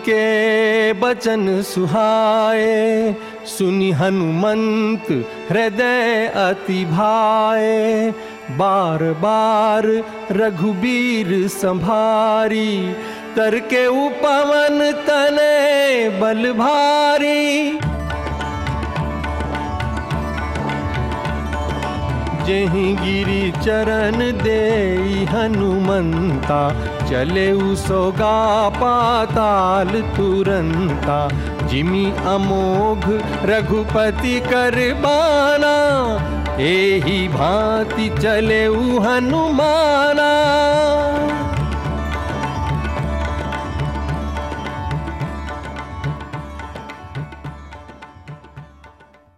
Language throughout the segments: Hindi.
के बचन सुहाए, सुनि हनुमंत हृदय अति भाए। बार बार रघुबीर संभारी, करके उपवन तने बल भारी। जही गिरी चरण दे हनुमंता चले सोगा पाताल तुरंता। जिमी अमोघ रघुपति कर बाना। एही भांति चले हनुमाना।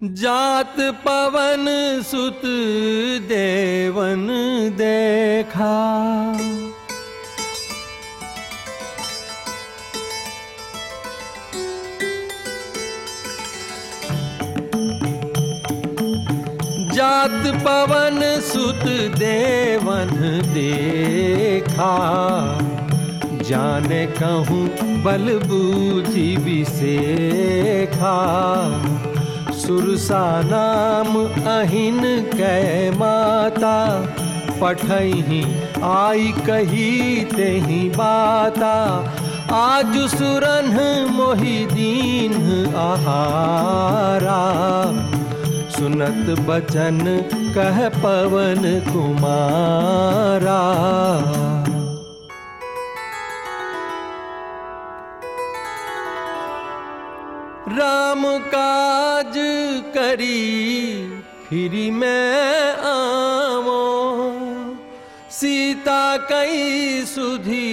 जात पवन सुत देवन देखा। जात पवन सुत देवन देखा। जाने कहूँ बल बूझी विसेखा सुरसा नाम अहिन कै माता, पठही आई कही तेही बाता। आज सुरन मोहि दीन आहारा। सुनत बचन, कह पवन कुमारा। राम काज करी, फिर मैं आवो सीता कई सुधी,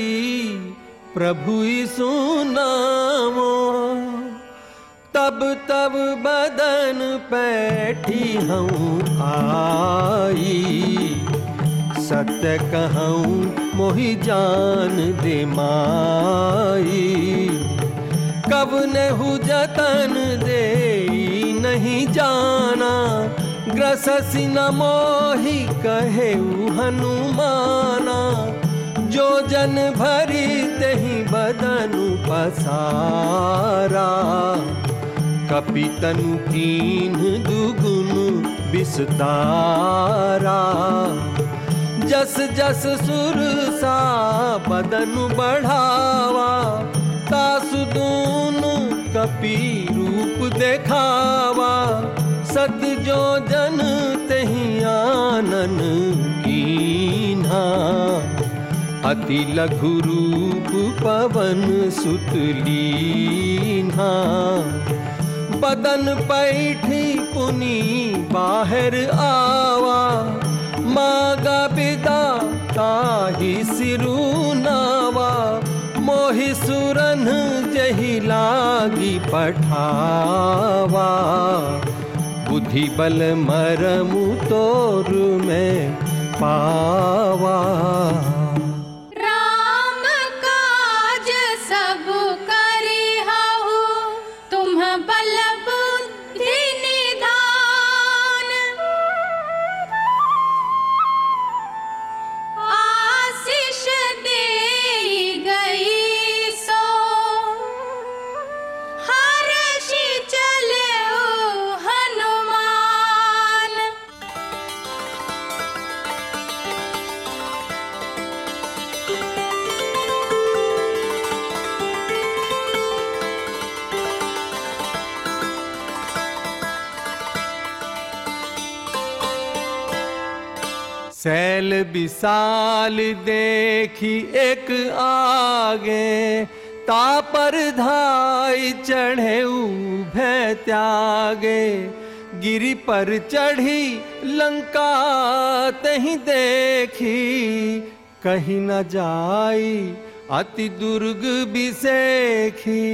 प्रभु सुनामो तब तब बदन पैठी हूँ आई। सत्य कहूँ मोहि जान दे माई। कब नेहु जतन दे नहीं जाना ग्रससी न मोहि कहे हनुमाना। जो जन भरी तही बदनु पसारा। कपितनु कीन दुगुन विस्तारा जस जस सुर सा बदनु बढ़ावा तासुदून कपि रूप देखावा। सत जो जन तही आनन कीन्हा। अति लघु रूप पवन सुतलीन्हा बदन पैठी पुनी बाहर आवा। मागा बिदा ताही सिरुनावा मोहि सुरन जही लागी पठावा। बुद्धि बल मरमु तोर में पावा। विशाल देखी एक आगे, तापर धाई चढ़े भय त्यागे। गिरी पर चढ़ी लंका, तही देखी, कहीं न जाई अति दुर्ग बिसेखी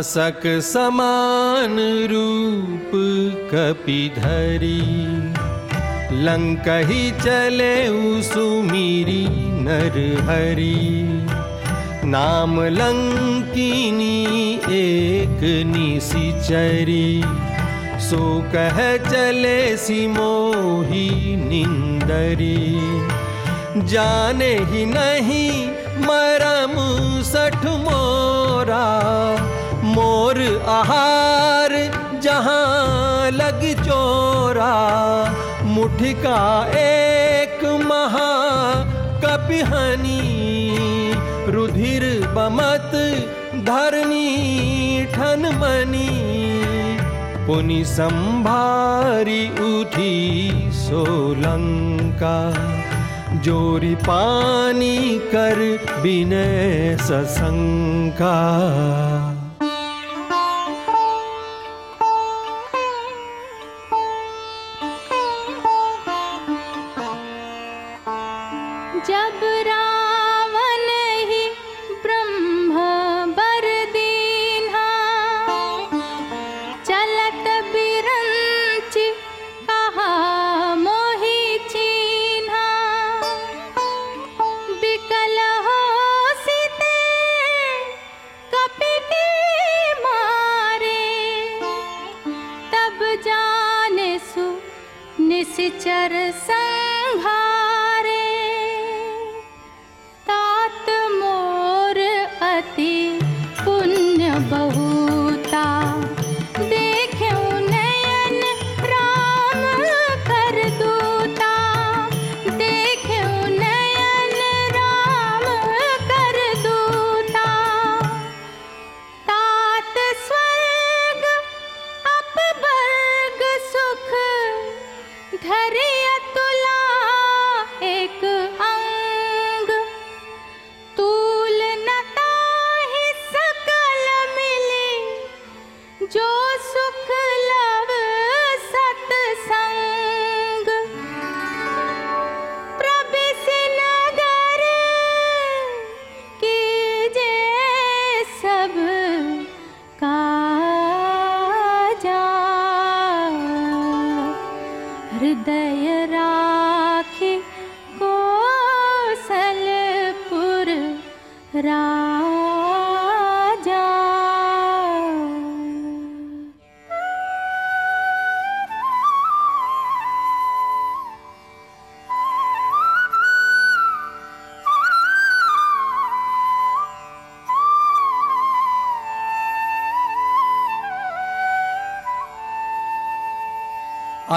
मसक समान रूप कपिधरी लंकही चले सुमीरी नर हरि। नाम लंकिनी एक निशिचरी सो कह चले सिमोही निंदरी। जाने ही नहीं मरम सठ मोरा। मोर आहार, जहाँ लग चोरा। मुठिका एक महा कपिहनी, रुधिर बमत धरनी, ठन मनी। पुनि संभारी उठी सोलंका, जोरी पानी कर विनय सशंका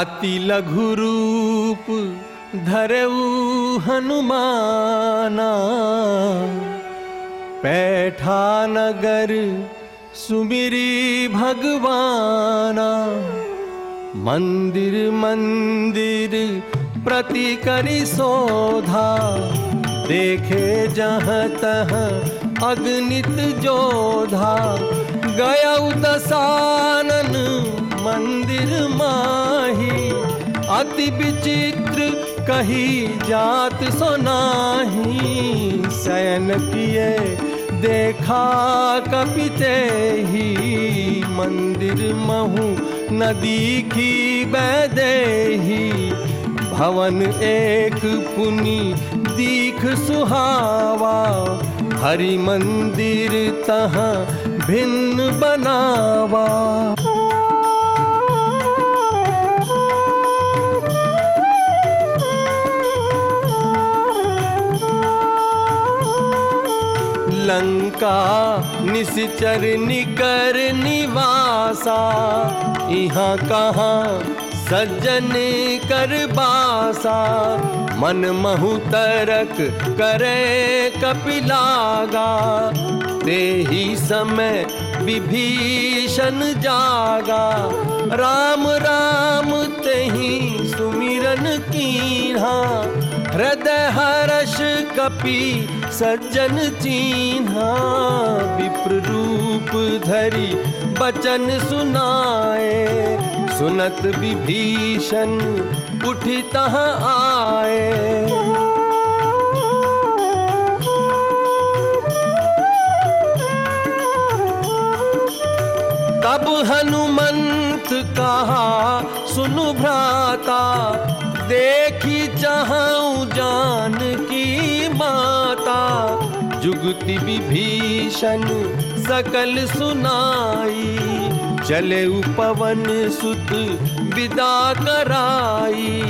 अति लघु रूप धरऊ हनुमाना। पैठा नगर सुमिरी भगवाना। मंदिर मंदिर प्रति करी सोधा देखे जहाँ तह अग्नित जोधा। गया दसानन मंदिर माही अति विचित्र कही जात सोनाही शयन किए, देखा कपिते ही। मंदिर महु, नदी की बैदेही भवन एक पुनि, दीख सुहावा। हरि मंदिर तहाँ भिन्न बनावा। लंका निश्चर निकर निवासा। यहाँ कहाँ सज्जन कर बासा। मन महु तरक करे कपिलागा। ते ही समय विभीषण जागा। राम राम, तेही सुमिरन की हृदय हर्ष कपि सज्जन चीन्हा, विप्र रूप धरि बचन सुनाए। सुनत विभीषण उठी तहाँ आए। तब हनुमंत कहा, सुनु भ्राता, देखी चाहूँ जान की माता, जुगति विभीषण सकल सुनाई, चले पवन सुत विदा कराई।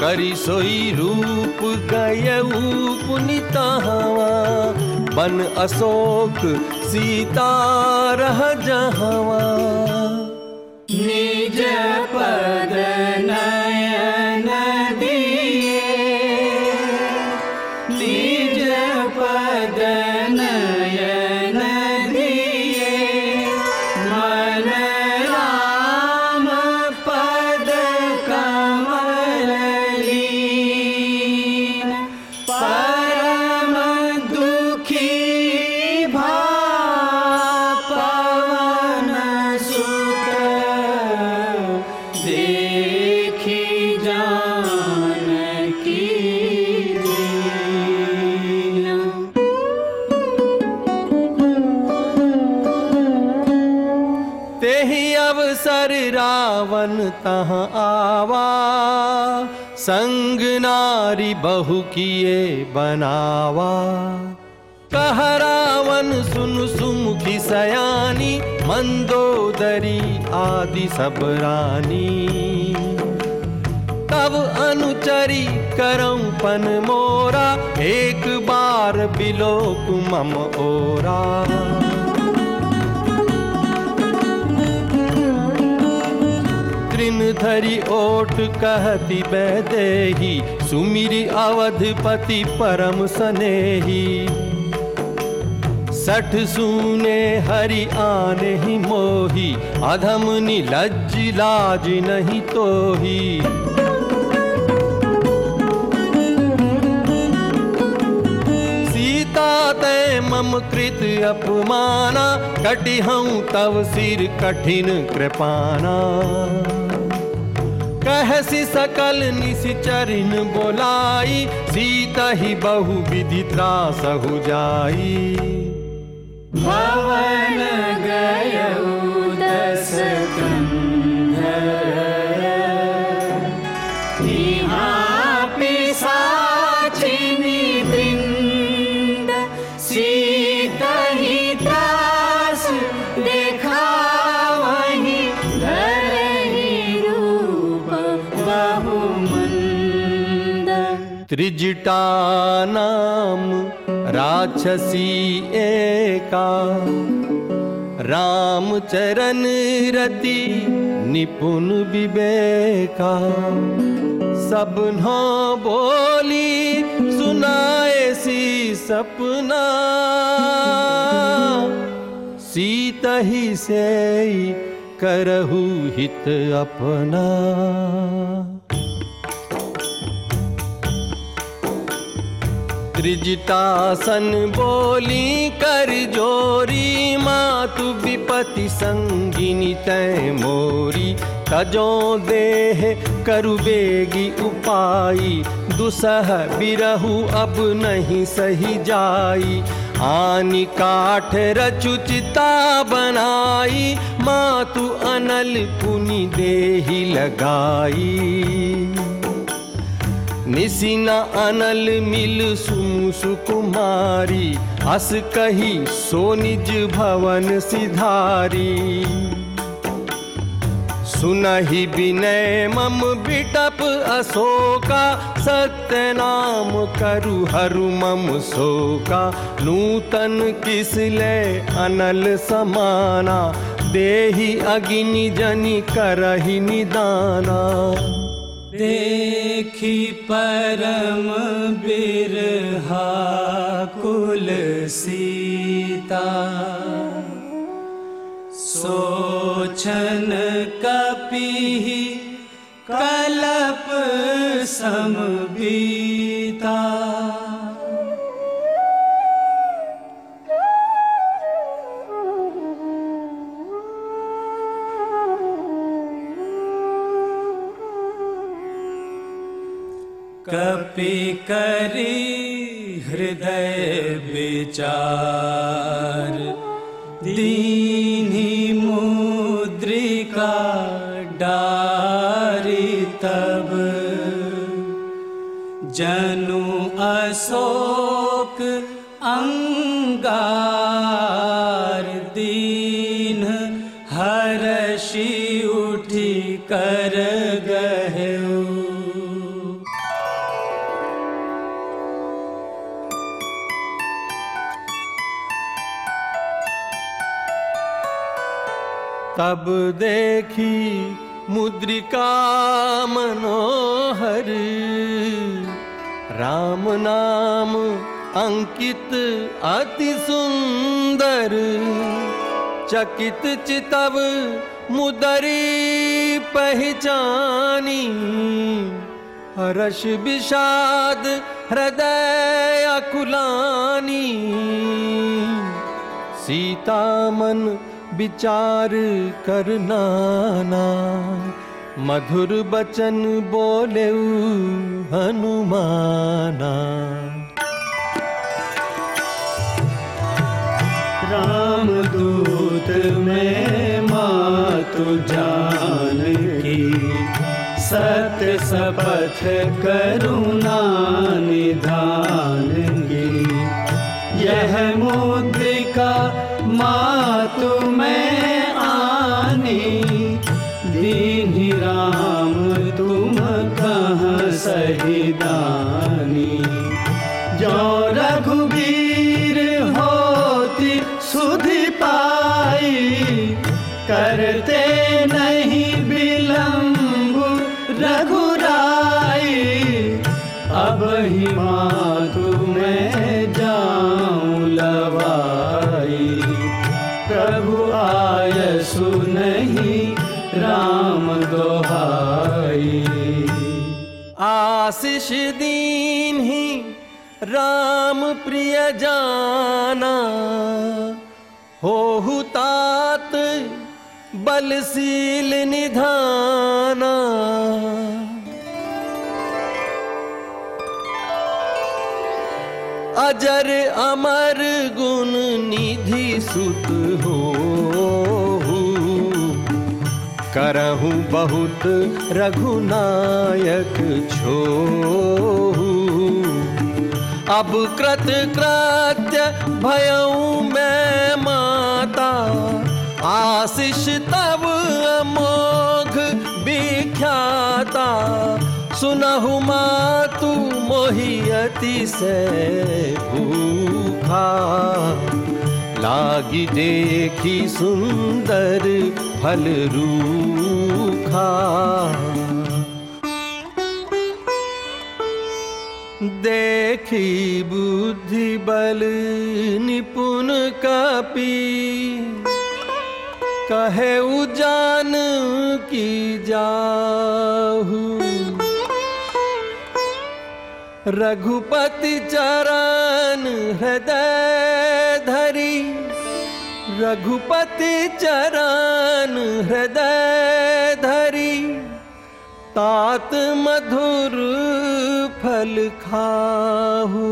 करी सोई रूप पुनितावा, बन अशोक सीता रह जहवा। निज पद तहाँ आवा? संग नारी बहु किए बनावा। कह रावण, सुन सुमुखी सयानी, मंदोदरी आदि सब रानी। तब अनुचरी करऊं पन मोरा, एक बार बिलोक मम ओरा। तृण धरि ओट कहती बैदेही, सुमिरी अवधपति परम सनेही। सठ सूने हरि आने ही मोही, अधम नि लज्ज लाज नहीं तोही। सीता ते मम कृत अपमाना कटि हूँ तव सिर कठिन कृपाना। कहसी सकल निशिचरिन बोलाई सीता ही बहु विधि त्रास हो जाई। भवन गयऊ त्रिजटा नाम राक्षसी एका। राम चरण रति निपुण विवेका। सब बोली सुनाए सी सपना। सीत ही से करहु हित अपना। त्रिजटासन बोली कर जोरी, मातु विपति संगिनी तय मोरी। तजो देह करु बेगी उपाई, दुसह बिरहु अब नहीं सही जाई। आनी काठ रचुचिता बनाई, मातु अनल पुनि देही लगाई। निसिना अनल मिल सुमु कुमारी अस कही सो निज भवन सिधारी। सुनहि विनय मम बिटप अशोका सत्य नाम करु हरु मम शोका। नूतन किसले अनल समाना, देहि अग्नि जनि करहि निदाना। देखी परम बिरहा कुल सीता सोचन कपि कलप समबीता कपि करी हृदय विचार। दीनी मुद्रिका डारी तब। जनु अशोक अंगार दीन हर्षि उठी कर। तब देखी मुद्रिका मनोहर। राम नाम अंकित अति सुंदर। चकित चितव मुदरी पहचानी। हर्ष विषाद हृदय अकुलानी। सीता मन विचार करनाना मधुर बचन बोले हनुमाना। राम दूत में मातु जान की सत्य सपथ करुणा निधान की यह मुद्रिका मातु आशीष दीन ही राम प्रिय जाना। हो तात बलशील निधाना। अजर अमर गुण निधि सुत करहूँ बहुत रघुनायक छो अब कृत कृत्य भयऊ मैं माता, आशीष तब अमोघ विख्याता। सुनहु मातु मो मोही अतिशय भूखा। लागी देखी सुंदर फल रूखा। देखी बुद्धि बल निपुण कपी। कहे उजान की जाहू। रघुपति चरण हृदय रघुपति चरण हृदय धरी तात मधुर फल खाहू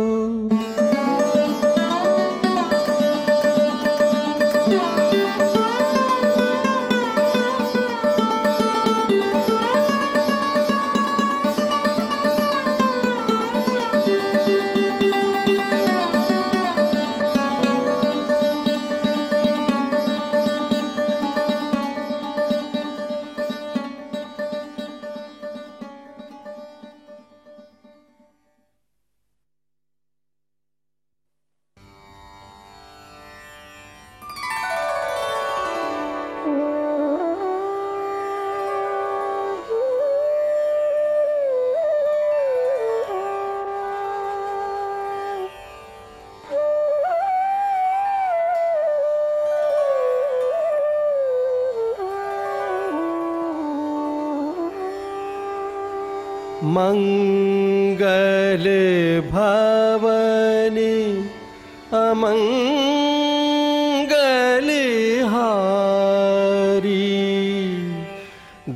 मंगल भवन अमंगल हारी।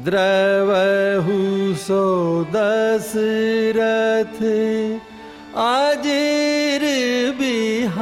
द्रवहु सो दशरथ आजिर बिहारी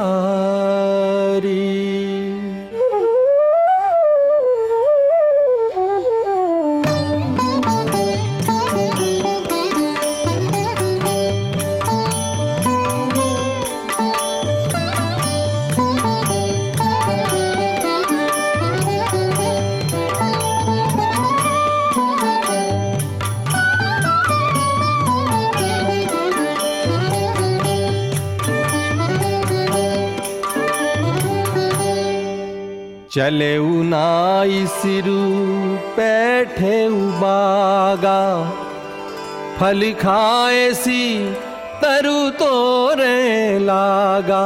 चले नाई सिरु, बैठे बागा। फल खाए सी, तरु तोरे लागा।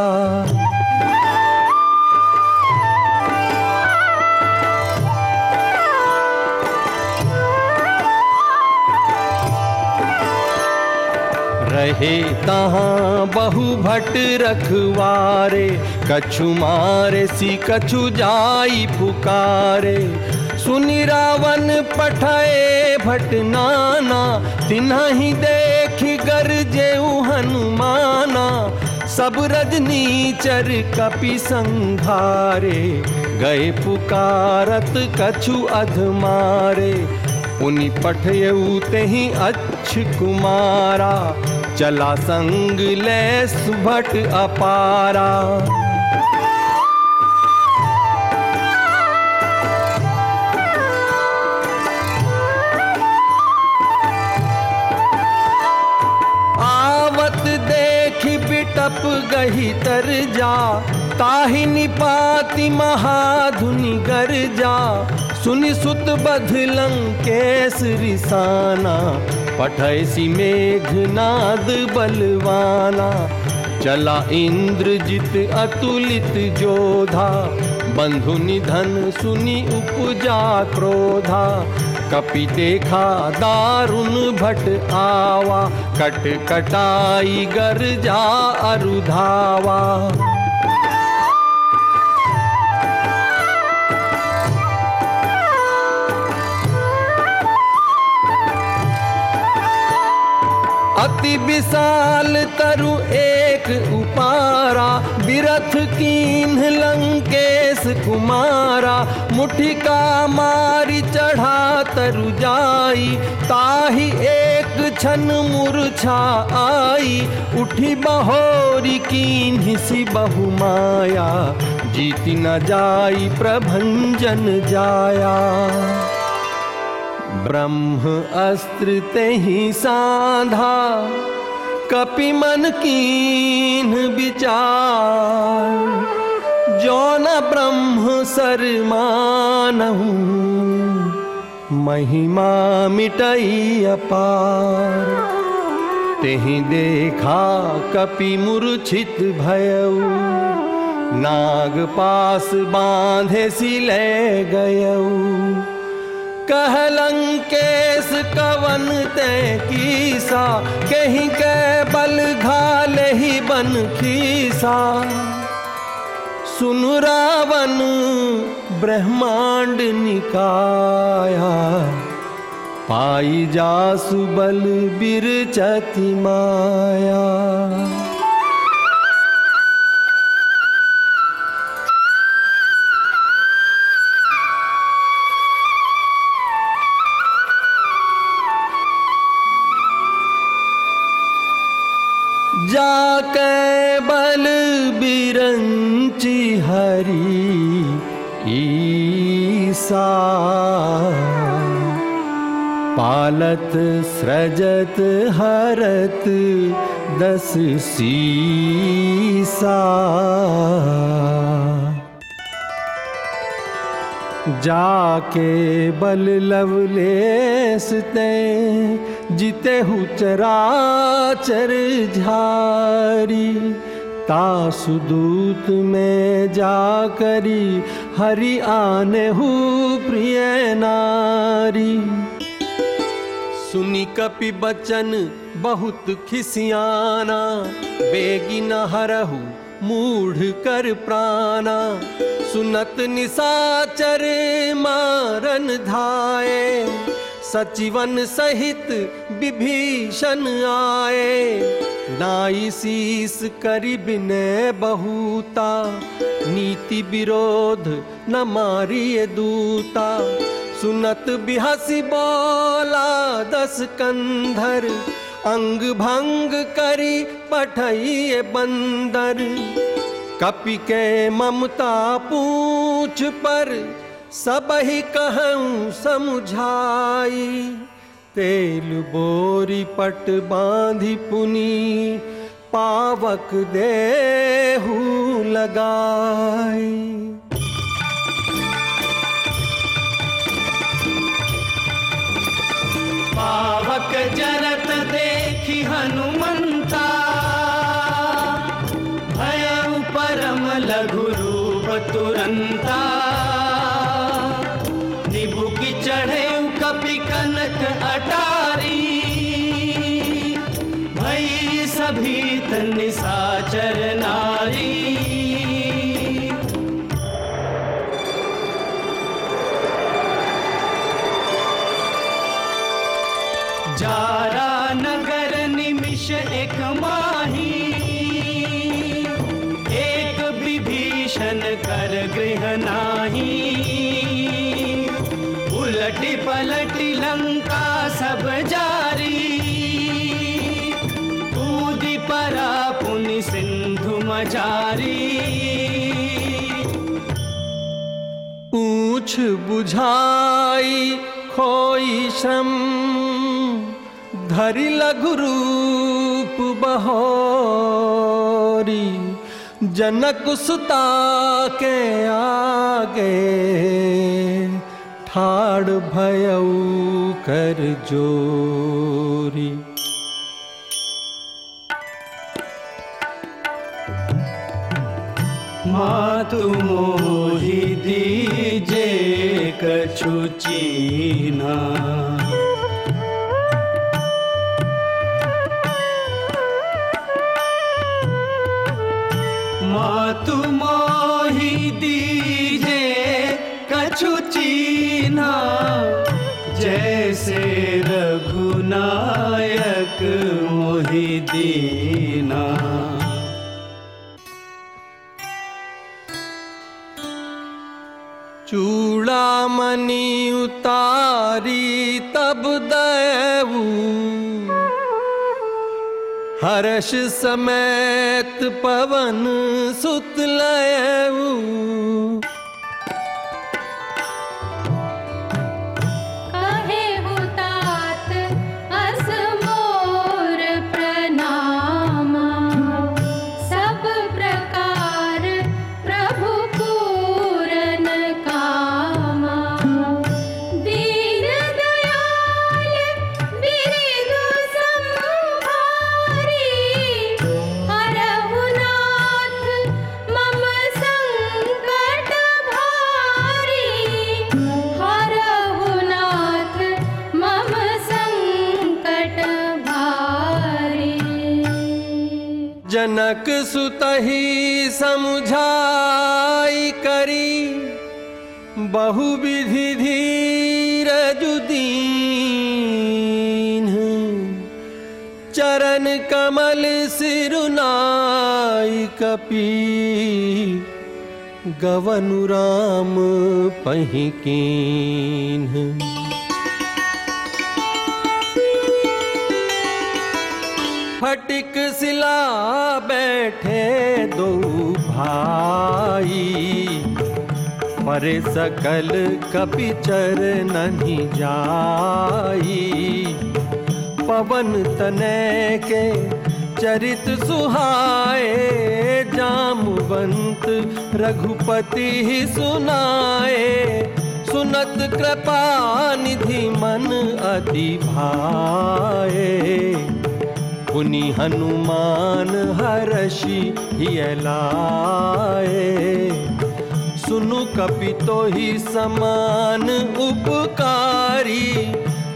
रहे तहाँ बहु भट रखवारे कछु मारे, सी कछु जाई पुकारे। सुनि रावण पठाए, भट नाना तिन्ही देख गर गरजे हनुमाना। सब रजनी चर कपि संघारे, गए पुकारत कछु अधमारे। उनि पठयऊ तेहि अच्छ कुमारा, चला संग ले सुभट अपारा। बिटप तर जा ताहि निपाति महाधुनि गर जा सुनि सुत बध लंकेश रिसाना पठैसी मेघनाद बलवाना, चला इंद्रजित अतुलित जोधा, बंधु निधन सुनि उपजा क्रोधा कपि देखा दारुण भट आवा कट कटाई गर जा अरुधावा अति विशाल उपारा बिरथ कीन्ह लंकेश कुमारा। मुठिका मारी चढ़ा तरु जाई, ताही एक छन मूर्छा आई। उठी बहोरी कीन्ह सी बहु माया जीति न जाई प्रभंजन जाया। ब्रह्म अस्त्र तेहि साधा कपि मन कीन विचार, जो न ब्रह्म सर मानहूँ महिमा मिटई अपार, तेहि देखा कपि मूर्छित भयऊ नाग पास बांधे सिले गयऊ कहलंकेश कवन ते कीसा, कहीं के बल घाले ही बन खीसा। सुन रावण, ब्रह्मांड निकाया। पाई जासु बल बिरचति माया। जाके बल बिरंची हरी ईसा। पालत सृजत हरत दस सीसा। जाके बल लवलेस ते जिते हु चराचर झारी तासुदूत में जा करी हरि आने हु प्रिय नारी। सुनी कपि बचन बहुत खिसियाना, बेगी न हरहु मूढ़ कर प्राणा। सुनत निसाचर मारन धाये, सचिवन सहित विभीषण आए, नाई शीस करी बिनय बहुता। नीति विरोध न मारिय दूता। सुनत बिहसी बोला, दस कंधर, अंग भंग करी पठइए बंदर। कपि के ममता पूछ पर, सब ही कहूँ समझाई। तेल बोरी पट बांधी पुनी पावक देहू लगाई। पावक जरत पूछ बुझाई खोई श्रम। धरि लघु रूप बहोरी, जनक सुता के आगे। ठाड़ भयऊ कर जोरी। मातु चीना मातु मोहि दीजे कछु चीना जैसे रघुनायक मोहि दीना हर्ष समेत पवन सुत लयऊ सुतही समुझाई करी। बहु विधि धीरज दीन चरण कमल सिरुनाई कपी। गवनु राम पहिकीन फटिक सिला बैठे दो भाई। परे सकल कपि नहीं जाई। पवन तनय के चरित सुहाए, जामवंत रघुपति ही सुनाए। सुनत कृपा निधि मन अति भाए। पुनि हनुमान हर्षि हियलाए। सुनु कपि तो ही समान उपकारी,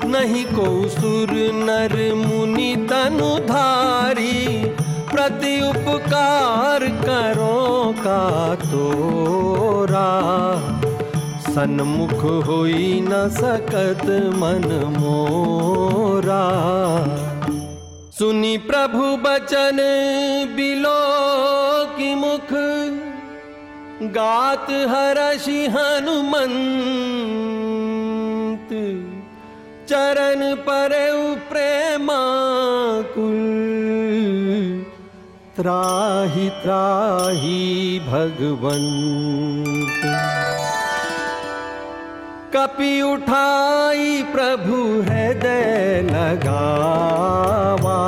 नहीं को सुर नर मुनि तनु धारी। प्रति उपकार करो का तोरा। सन्मुख होई न सकत मन मोरा। सुनी प्रभु बचन, बिलो की मुख। गात हरषि हनुमंत। चरण पर प्रेमाकुल। त्राहि, त्राही भगवंत। कपि उठाई, प्रभु हृदय लगावा।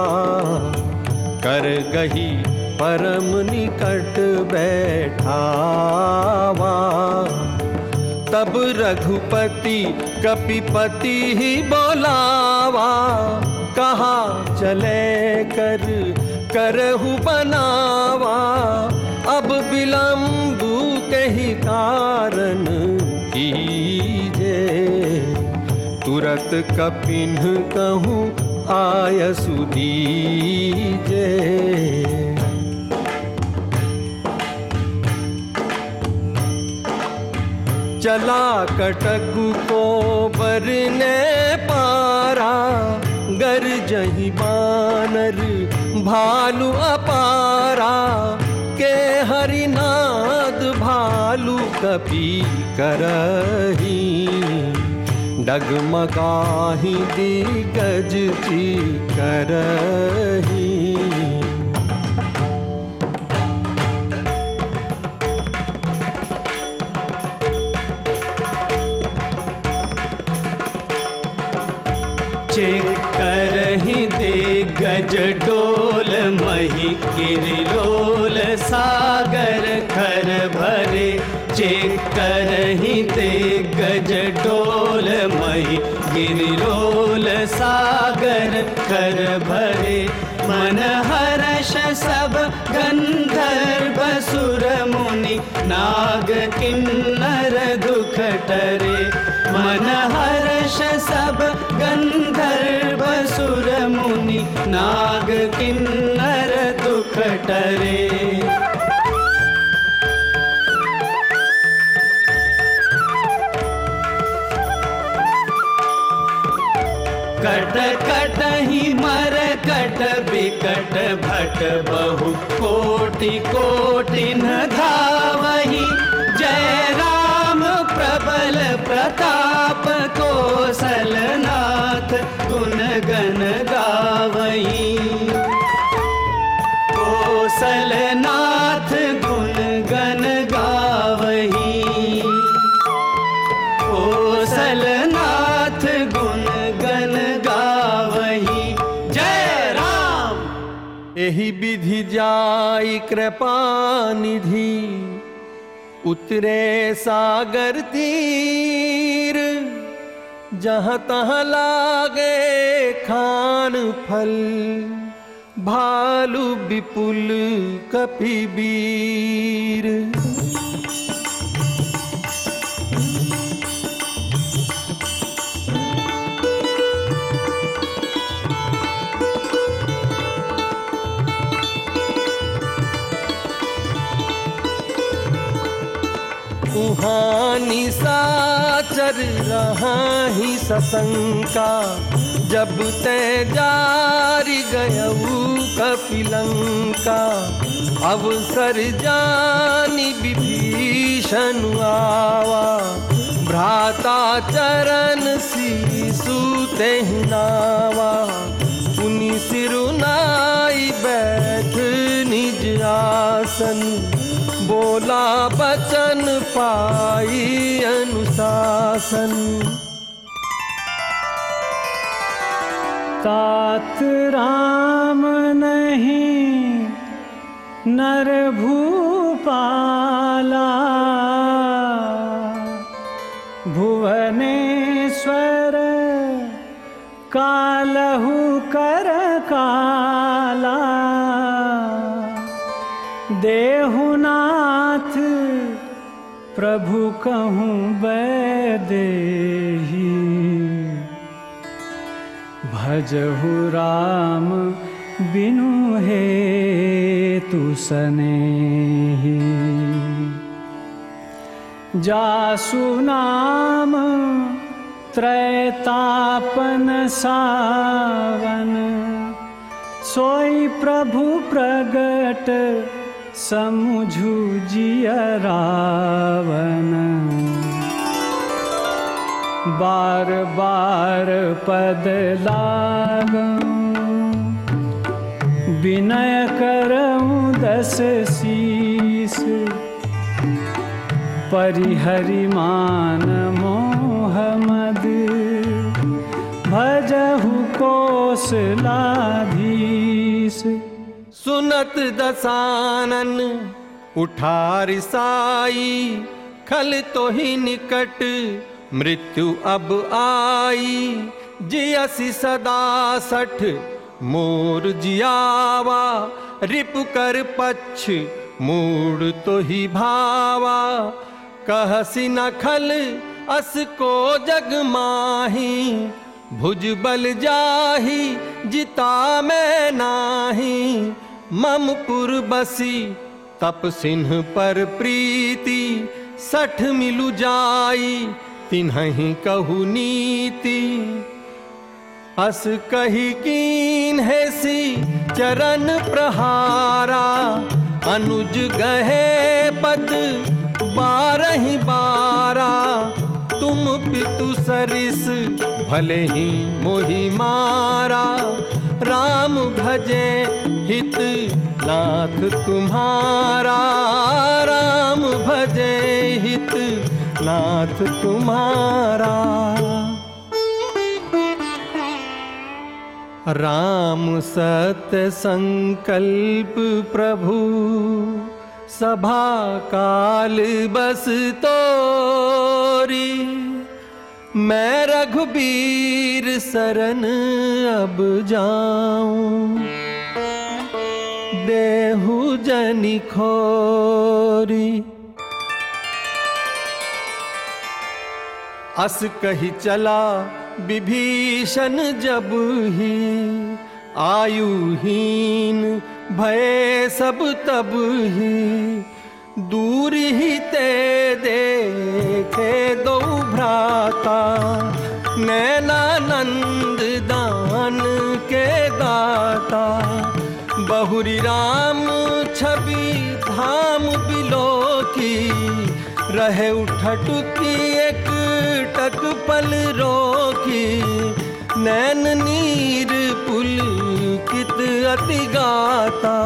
कर गही परम निकट बैठावा। तब रघुपति कपिपति ही बोलावा, कहा, चले कर, करहु बनावा। अब विलंबु कही कारण कीजे तुरत कपिन कहूँ आय सुदीजे चला कटक को बरने पारा, गर जही बानर भालू अपारा, के हरिनाद भालू कपी करही। डगमगाही दिगज ची करही किन्नर दुख टरे मन हर्ष सब गंधर्व सुर मुनि नाग किन्नर दुख टरे कट कट ही मर कट बिकट भट बहु कोटि कोटि न धावही एहि विधि जाई कृपा निधि उतरे सागर तीर जहाँ तहाँ लागे खान फल। भालू विपुल कपिबीर उहानी साचर रहा ही ससंका जब ते जारी गयऊ कपिलंका। अवसर जानी विभीषण आवा, भ्राता चरण सीसु नावा। पुनि सिरुनाई बैठ निज आसन बोला बचन पाई अनुशासन। तात राम नहीं नर भूपाला प्रभु कहूँ बैदेही भजहु राम बिनु हे तु जासु नाम त्रैतापन सावन। सोई प्रभु प्रगट समुझु जिय रावण। बार बार पद लागूं। विनय करऊं दस शीस। परिहरि मान मोहमद भजहु कोसलाधीश सुनत दसानन, उठार साई, खल तो ही निकट, मृत्यु अब आई। जियसी सदा सठ, मोर जियावा, रिप कर पक्ष, मूड तो ही भावा। कहसी न खल, अस को जग माही भुज बल जाही, जिता मैं नाही। ममपुर बसी, तप सिंह पर प्रीति, सठ मिलु जाई तिन्हि कहु नीति। अस कही कीन है सी, चरण प्रहारा, अनुज गहे पद बारही बारा। तुम पितु सरिस, भले ही मोहि मारा। राम भजे हित नाथ तुम्हारा। राम भजे हित नाथ तुम्हारा। राम सत्य संकल्प प्रभु, सभा काल बस तोरी। मैं रघुबीर शरण अब जाऊँ। देहु जनी खोरी। अस कही चला विभीषण जब ही आयुहीन भय सब तब ही दूर ही ते देखे दो भ्राता नैनानंद दान के दाता। बहुरी राम छवि धाम बिलो की रहे उठटुकी एक टक पल रोकी। नैन नीर पुल कित अति गाता।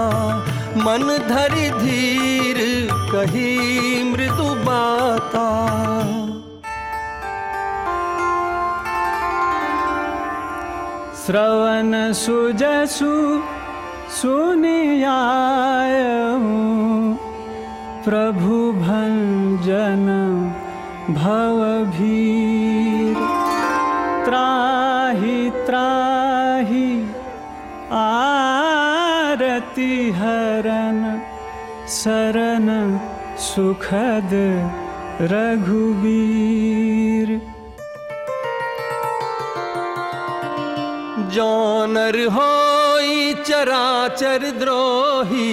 मन धरि धीर कही मृदु बाता। श्रवण सुजसु सुनियायहूँ। प्रभु भंजन भवभीर। त्राहि त्राहि आरति हरन शरण सुखद जौनर होई चराचर द्रोही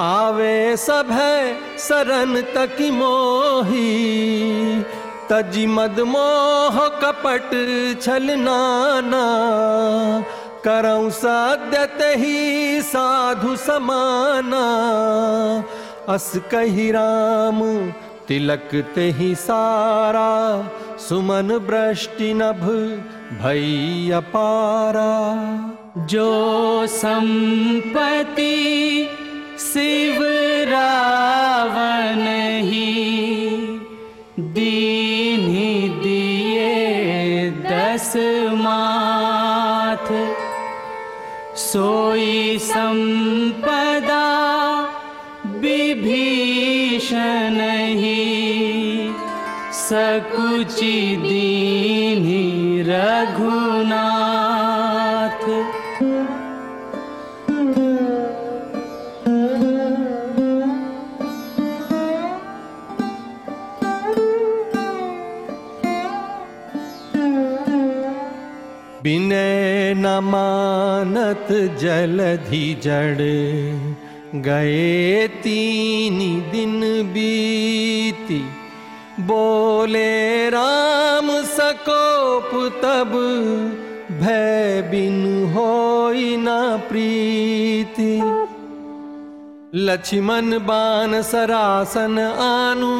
आवे सब है सरन तक मोही। तजी मद मोह कपट सद्यत ही साधु समाना। अस कही राम तिलक ते ही सारा सुमन वृष्टि नभ भई अपारा जो संपत्ति शिव रावण ही दीन ही दिए दस माथ। सोई संपदा विभीषण ही। सकुचि दीनी रघुनाथ। बिनय न मानत जलधि जड़ गए तीन दिन बीती बोले राम सकोप तब भय बिन होई न प्रीति। लक्ष्मण बान सरासन आनू।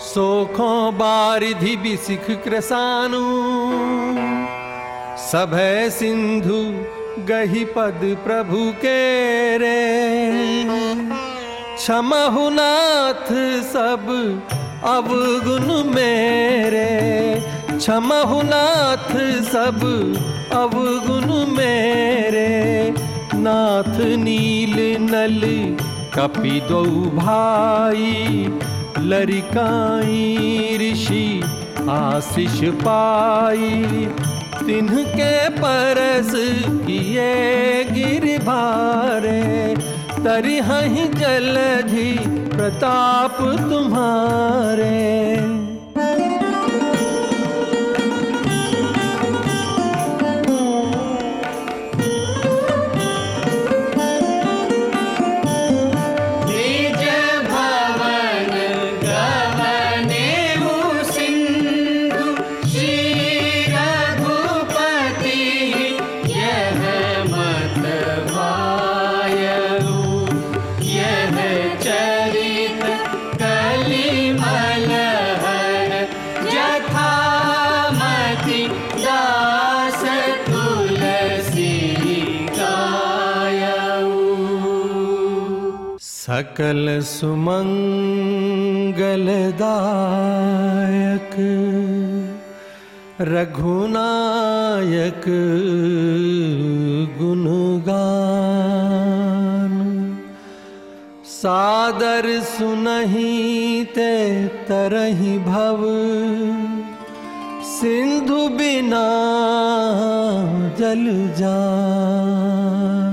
सोखों बारिधि बिसिख कृसानु। सभय सिंधु गही पद प्रभु के रे क्षमहुनाथ सब अवगुण मेरे। क्षमहुनाथ सब अवगुण मेरे। नाथ नील नल कपि दो भाई, लरिकाई ऋषि आशीष पाई। तिन्ह के परस किए गिर भारे। तरिहहि जलधि प्रताप तुम्हारे। सकल सुमंगलदायक रघुनायक गुणगान। सादर सुनहि ते तरहि भव सिंधु बिना जल जान।